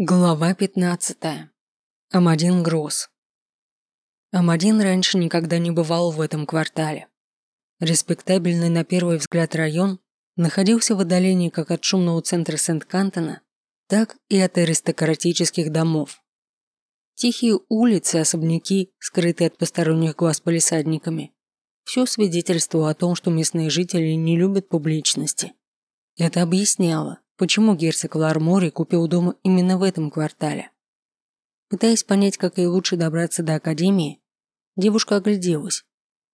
Глава 15. Амадин Гросс. Амадин раньше никогда не бывал в этом квартале. Респектабельный на первый взгляд район находился в отдалении как от шумного центра Сент-Кантона, так и от аристократических домов. Тихие улицы, особняки, скрытые от посторонних глаз полисадниками, все свидетельствовало о том, что местные жители не любят публичности. Это объясняло, почему герцог Лармори купил дом именно в этом квартале. Пытаясь понять, как ей лучше добраться до академии, девушка огляделась,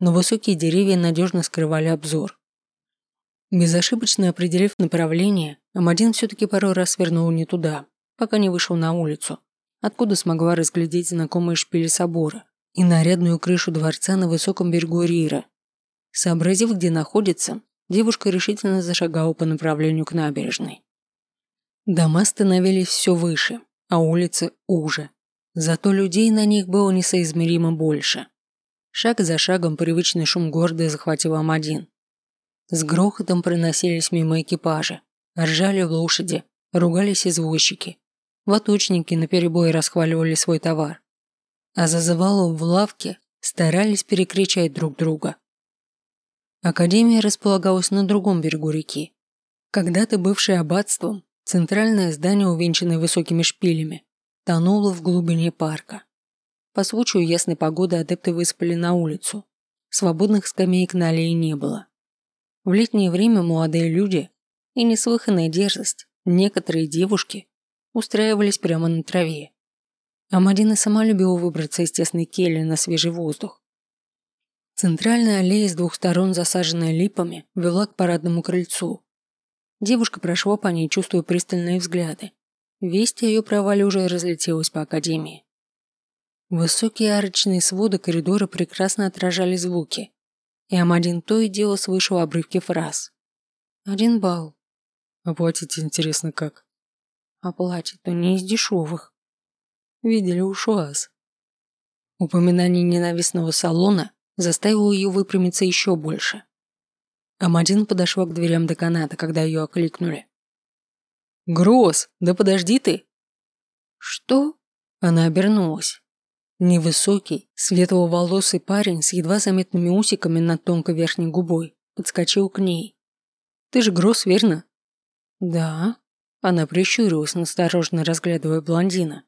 но высокие деревья надежно скрывали обзор. Безошибочно определив направление, Амадин все-таки пару раз свернул не туда, пока не вышел на улицу, откуда смогла разглядеть знакомые шпили собора и нарядную крышу дворца на высоком берегу Рира. Сообразив, где находится, девушка решительно зашагала по направлению к набережной. Дома становились все выше, а улицы уже. Зато людей на них было несоизмеримо больше. Шаг за шагом привычный шум города захватил Амадин. С грохотом проносились мимо экипажи, ржали лошади, ругались извозчики. Ваточники наперебой расхваливали свой товар. А за завалом в лавке старались перекричать друг друга. Академия располагалась на другом берегу реки. Когда-то бывшее аббатством, Центральное здание, увенчанное высокими шпилями, тонуло в глубине парка. По случаю ясной погоды адепты выспали на улицу. Свободных скамеек на аллее не было. В летнее время молодые люди и неслыханная дерзость, некоторые девушки устраивались прямо на траве. А Мадина сама любила выбраться из тесной кельи на свежий воздух. Центральная аллея с двух сторон, засаженная липами, вела к парадному крыльцу, Девушка прошла по ней, чувствуя пристальные взгляды. Весть о ее провале уже разлетелась по академии. Высокие арочные своды коридора прекрасно отражали звуки, и Амадин то и дело слышал обрывки фраз. Один балл. Оплатить интересно как? Оплатить, то не из дешевых. Видели у Шуаз. Упоминание ненавистного салона заставило ее выпрямиться еще больше. Амадин подошла к дверям деканата, когда ее окликнули. «Гроз, да подожди ты!» «Что?» Она обернулась. Невысокий, светловолосый парень с едва заметными усиками над тонкой верхней губой подскочил к ней. «Ты же Гроз, верно?» «Да». Она прищурилась, настороженно разглядывая блондина.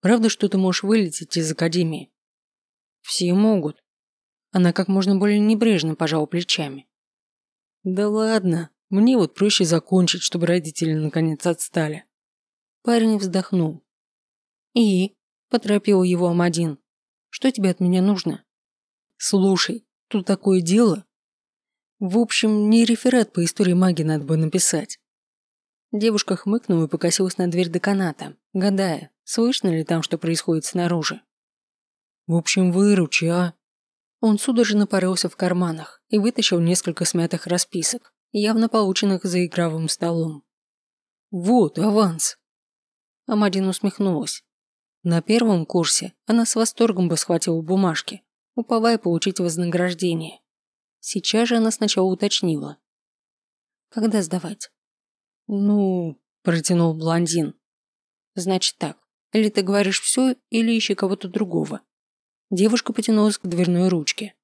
«Правда, что ты можешь вылететь из академии?» «Все могут». Она как можно более небрежно пожала плечами. Да ладно, мне вот проще закончить, чтобы родители наконец отстали. Парень вздохнул. И? Поторопил его Амадин. Что тебе от меня нужно? Слушай, тут такое дело. В общем, не реферат по истории магии надо бы написать. Девушка хмыкнула и покосилась на дверь деканата, гадая, слышно ли там, что происходит снаружи. В общем, выручи, а? Он судорожно порылся в карманах и вытащил несколько смятых расписок, явно полученных за игровым столом. «Вот, аванс!» Амадин усмехнулась. На первом курсе она с восторгом бы схватила бумажки, уповая получить вознаграждение. Сейчас же она сначала уточнила. «Когда сдавать?» «Ну...» – протянул блондин. «Значит так, или ты говоришь все, или ищи кого-то другого. Девушка потянулась к дверной ручке.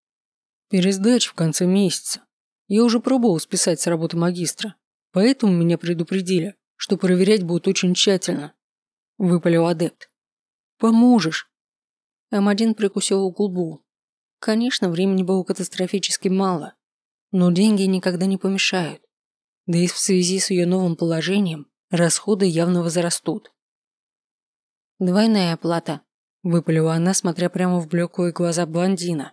«Пересдача в конце месяца. Я уже пробовал списать с работы магистра, поэтому меня предупредили, что проверять будут очень тщательно», – выпалил адепт. «Поможешь?» М1 прикусил губу. Конечно, времени было катастрофически мало, но деньги никогда не помешают. Да и в связи с ее новым положением расходы явно возрастут. Двойная оплата, Выпалила она, смотря прямо в блеклые глаза блондина.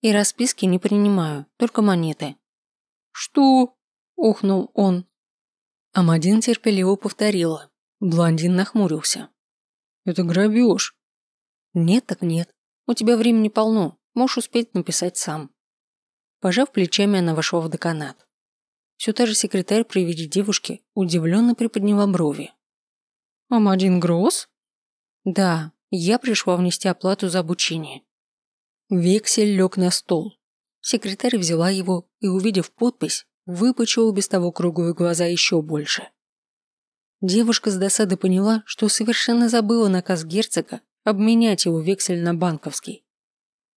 И расписки не принимаю, только монеты. Что? Ухнул он. Амадин терпеливо повторила. Блондин нахмурился. Это грабеж. Нет так нет. У тебя времени полно. Можешь успеть написать сам. Пожав плечами, она вошла в деканат. Все та же секретарь при виде девушки удивленно приподняла брови. «Амадин Гросс?» «Да, я пришла внести оплату за обучение. Вексель лег на стол. Секретарь взяла его и, увидев подпись, выпучила без того круглые глаза еще больше. Девушка с досады поняла, что совершенно забыла наказ герцога обменять его вексель на банковский.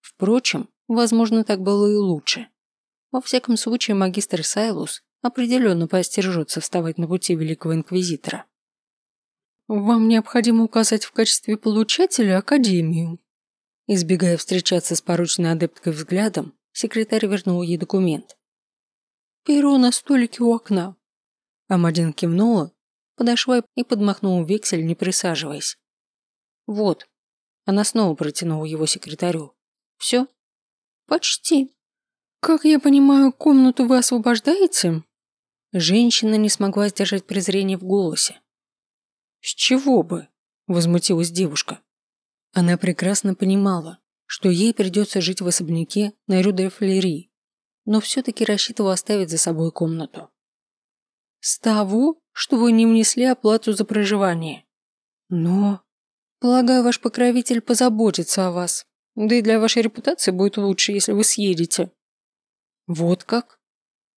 Впрочем, возможно, так было и лучше. Во всяком случае, магистр Сайлус определенно поостережется вставать на пути Великого Инквизитора. «Вам необходимо указать в качестве получателя Академию». Избегая встречаться с порученной адепткой взглядом, секретарь вернул ей документ. «Перо на столике у окна». Амадин кивнула подошла и подмахнула вексель, не присаживаясь. «Вот». Она снова протянула его секретарю. «Все?» «Почти. Как я понимаю, комнату вы освобождаете?» Женщина не смогла сдержать презрение в голосе. «С чего бы?» – возмутилась девушка. Она прекрасно понимала, что ей придется жить в особняке на Рю-де-Флери, но все-таки рассчитывала оставить за собой комнату. «С того, что вы не внесли оплату за проживание. Но, полагаю, ваш покровитель позаботится о вас. Да и для вашей репутации будет лучше, если вы съедете. Вот как?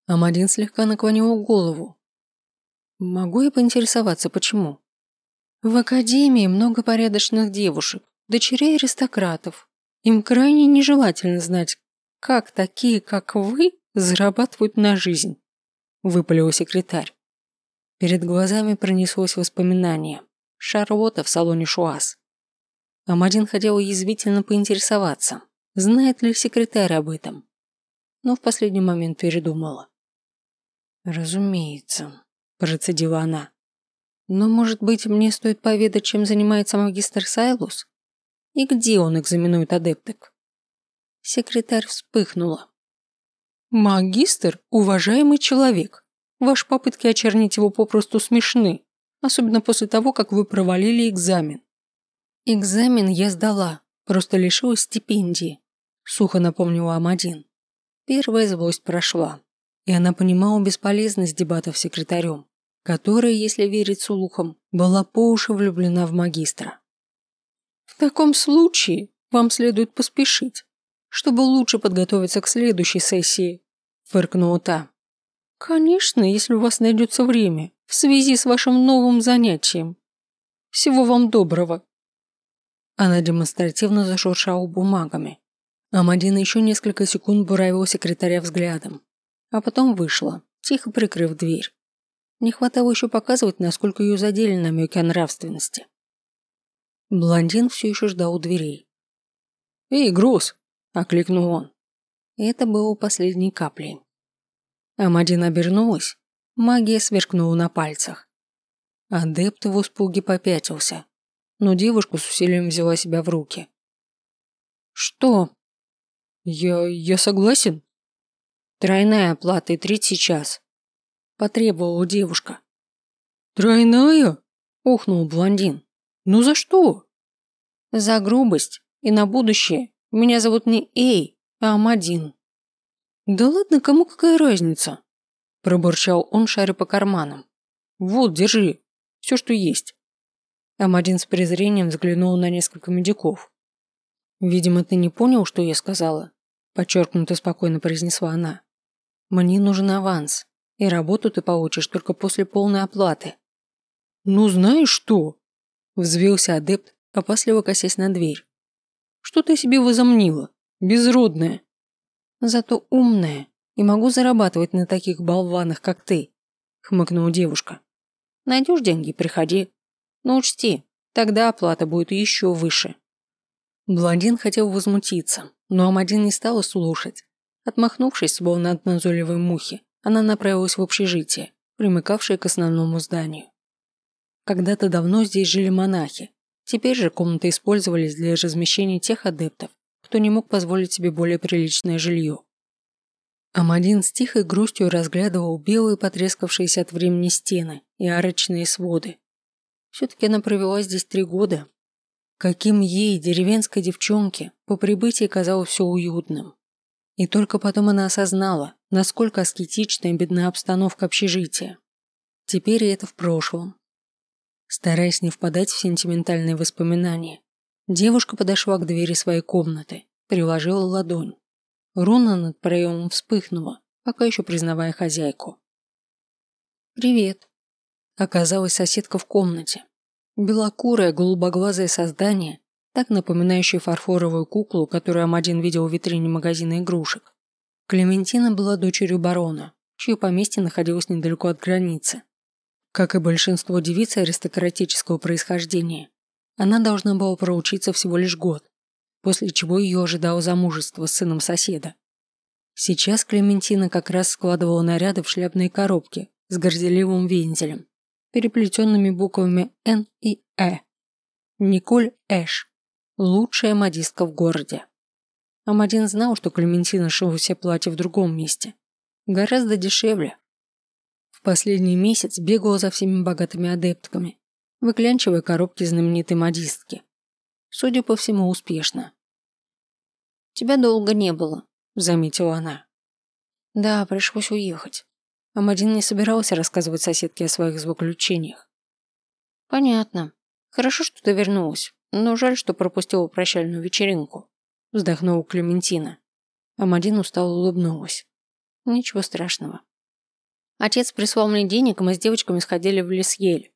Амадин слегка наклонил голову. Могу я поинтересоваться, почему? В академии много порядочных девушек, дочерей аристократов. Им крайне нежелательно знать, как такие, как вы, зарабатывают на жизнь, выпалил секретарь. Перед глазами пронеслось воспоминание. Шарлотта в салоне Шуаз. Амадин хотел язвительно поинтересоваться, знает ли секретарь об этом. Но в последний момент передумала. «Разумеется», – процедила она. «Но, может быть, мне стоит поведать, чем занимается магистр Сайлус? И где он экзаменует адепток?» Секретарь вспыхнула. «Магистр – уважаемый человек, Ваши попытки очернить его попросту смешны, особенно после того, как вы провалили экзамен. Экзамен я сдала, просто лишилась стипендии, сухо напомнила Амадин. Первая злость прошла, и она понимала бесполезность дебатов с секретарем, которая, если верить слухам, была по уши влюблена в магистра. В таком случае вам следует поспешить, чтобы лучше подготовиться к следующей сессии, фыркнула та. Конечно, если у вас найдется время, в связи с вашим новым занятием. Всего вам доброго. Она демонстративно зашуршала бумагами. Амадина еще несколько секунд буравила секретаря взглядом, а потом вышла, тихо прикрыв дверь. Не хватало еще показывать, насколько ее задели намеки о нравственности. Блондин все еще ждал у дверей. «Эй, Груз!» – окликнул он. Это было последней каплей. Амадин обернулась. Магия сверкнула на пальцах. Адепт в испуге попятился, но девушка с усилием взяла себя в руки. «Что?» «Я... я согласен». «Тройная оплата и третий час», – потребовала девушка. «Тройная?» – ухнул блондин. «Ну за что?» «За грубость и на будущее. Меня зовут не Эй, а Амадин». «Да ладно, кому какая разница?» Пробурчал он, шаря по карманам. «Вот, держи. Все, что есть». Амадин с презрением взглянул на несколько медиков. «Видимо, ты не понял, что я сказала?» Подчеркнуто спокойно произнесла она. «Мне нужен аванс, и работу ты получишь только после полной оплаты». «Ну, знаешь что?» Взвился адепт, опасливо косясь на дверь. «Что ты себе возомнила? Безродная. Зато умная и могу зарабатывать на таких болванах, как ты», – хмыкнула девушка. «Найдешь деньги, приходи. Но учти, тогда оплата будет еще выше». Блондин хотел возмутиться, но Амадин не стала слушать. Отмахнувшись, словно от назойливой мухи, она направилась в общежитие, примыкавшее к основному зданию. Когда-то давно здесь жили монахи. Теперь же комнаты использовались для размещения тех адептов, кто не мог позволить себе более приличное жилье. Амадин с тихой грустью разглядывал белые потрескавшиеся от времени стены и арочные своды. Все-таки она провела здесь три года. Каким ей, деревенской девчонке, по прибытии казалось все уютным. И только потом она осознала, насколько аскетична и бедна обстановка общежития. Теперь это в прошлом. Стараясь не впадать в сентиментальные воспоминания, Девушка подошла к двери своей комнаты, приложила ладонь. Руна над проемом вспыхнула, пока еще признавая хозяйку. «Привет». оказалась соседка в комнате. Белокурое, голубоглазое создание, так напоминающее фарфоровую куклу, которую Амадин видел в витрине магазина игрушек. Клементина была дочерью барона, чье поместье находилось недалеко от границы. Как и большинство девиц аристократического происхождения, она должна была проучиться всего лишь год, после чего ее ожидало замужество с сыном соседа. Сейчас Клементина как раз складывала наряды в шляпные коробки с горделивым вензелем, переплетенными буквами «Н» и «Э». Николь Эш. Лучшая модистка в городе. Амадин знал, что Клементина шила все платья в другом месте. Гораздо дешевле. В последний месяц бегала за всеми богатыми адептками, выклянчивая коробки знаменитой модистки. Судя по всему, успешно. «Тебя долго не было», – заметила она. «Да, пришлось уехать. Амадин не собирался рассказывать соседке о своих злоключениях. «Понятно. Хорошо, что ты вернулась, но жаль, что пропустила прощальную вечеринку», – вздохнула Клементина. Амадин устало улыбнулась. «Ничего страшного. Отец прислал мне денег, и мы с девочками сходили в лес ель.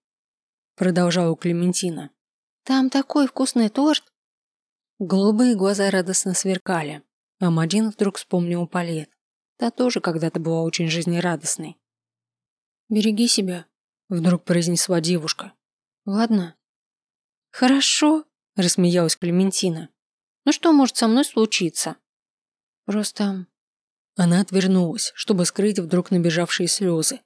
Продолжала Клементина. Там такой вкусный торт. Голубые глаза радостно сверкали. Амадин вдруг вспомнил Палет. Та тоже когда-то была очень жизнерадостной. «Береги себя», – вдруг произнесла девушка. «Ладно». «Хорошо», – рассмеялась Клементина. «Ну что может со мной случиться?» «Просто она отвернулась, чтобы скрыть вдруг набежавшие слезы.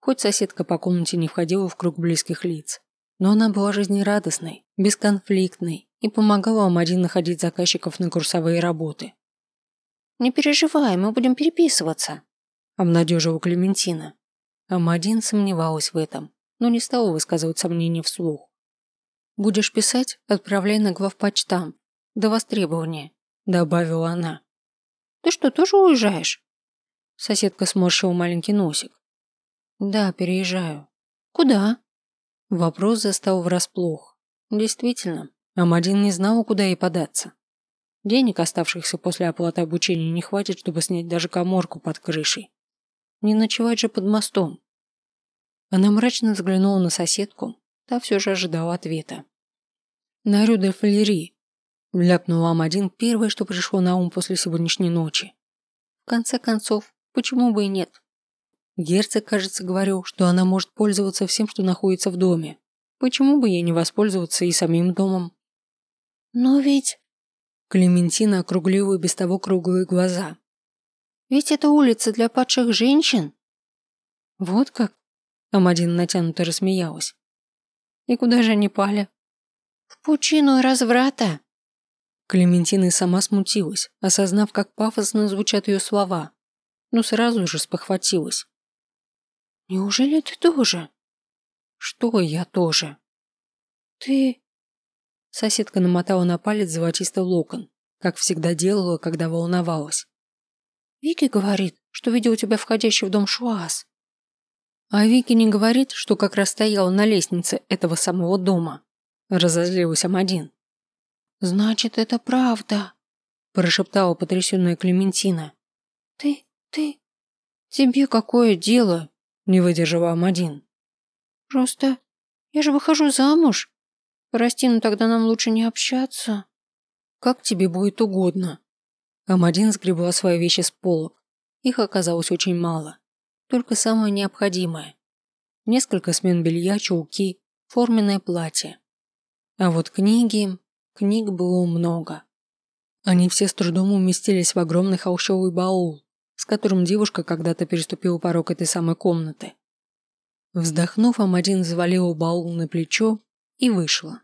Хоть соседка по комнате не входила в круг близких лиц, но она была жизнерадостной, бесконфликтной и помогала Амадин находить заказчиков на курсовые работы. «Не переживай, мы будем переписываться», – обнадежила Клементина. Амадин сомневалась в этом, но не стала высказывать сомнения вслух. «Будешь писать, отправляй на главпочтам, до востребования», – добавила она. Ты что, тоже уезжаешь?» Соседка сморщила маленький носик. «Да, переезжаю». «Куда?» Вопрос застал врасплох. Действительно, Амадин не знала, куда ей податься. Денег, оставшихся после оплаты обучения, не хватит, чтобы снять даже коморку под крышей. Не ночевать же под мостом. Она мрачно взглянула на соседку, та все же ожидала ответа. «На Рю де Фалери, Ляпнул Амадин первое, что пришло на ум после сегодняшней ночи. В конце концов, почему бы и нет? Герцог, кажется, говорил, что она может пользоваться всем, что находится в доме. Почему бы ей не воспользоваться и самим домом? Но ведь... Клементина округлила без того круглые глаза. Ведь это улица для падших женщин. Вот как? Амадин натянуто рассмеялась. И куда же они пали? В пучину разврата. Клементина и сама смутилась, осознав, как пафосно звучат ее слова, но сразу же спохватилась. «Неужели ты тоже?» «Что я тоже?» «Ты...» Соседка намотала на палец золотистый локон, как всегда делала, когда волновалась. «Вики говорит, что видел тебя входящий в дом Шуаз». «А Вики не говорит, что как раз стояла на лестнице этого самого дома?» Разозлилась Амадин. «Значит, это правда», – прошептала потрясенная Клементина. «Ты, ты, тебе какое дело?» – не выдержала Амадин. «Просто я же выхожу замуж. Прости, но тогда нам лучше не общаться». «Как тебе будет угодно». Амадин сгребла свои вещи с полок. Их оказалось очень мало. Только самое необходимое. Несколько смен белья, чулки, форменное платье. А вот книги... Книг было много. Они все с трудом уместились в огромный холщовый баул, с которым девушка когда-то переступила порог этой самой комнаты. Вздохнув, Амадин завалила баул на плечо и вышла.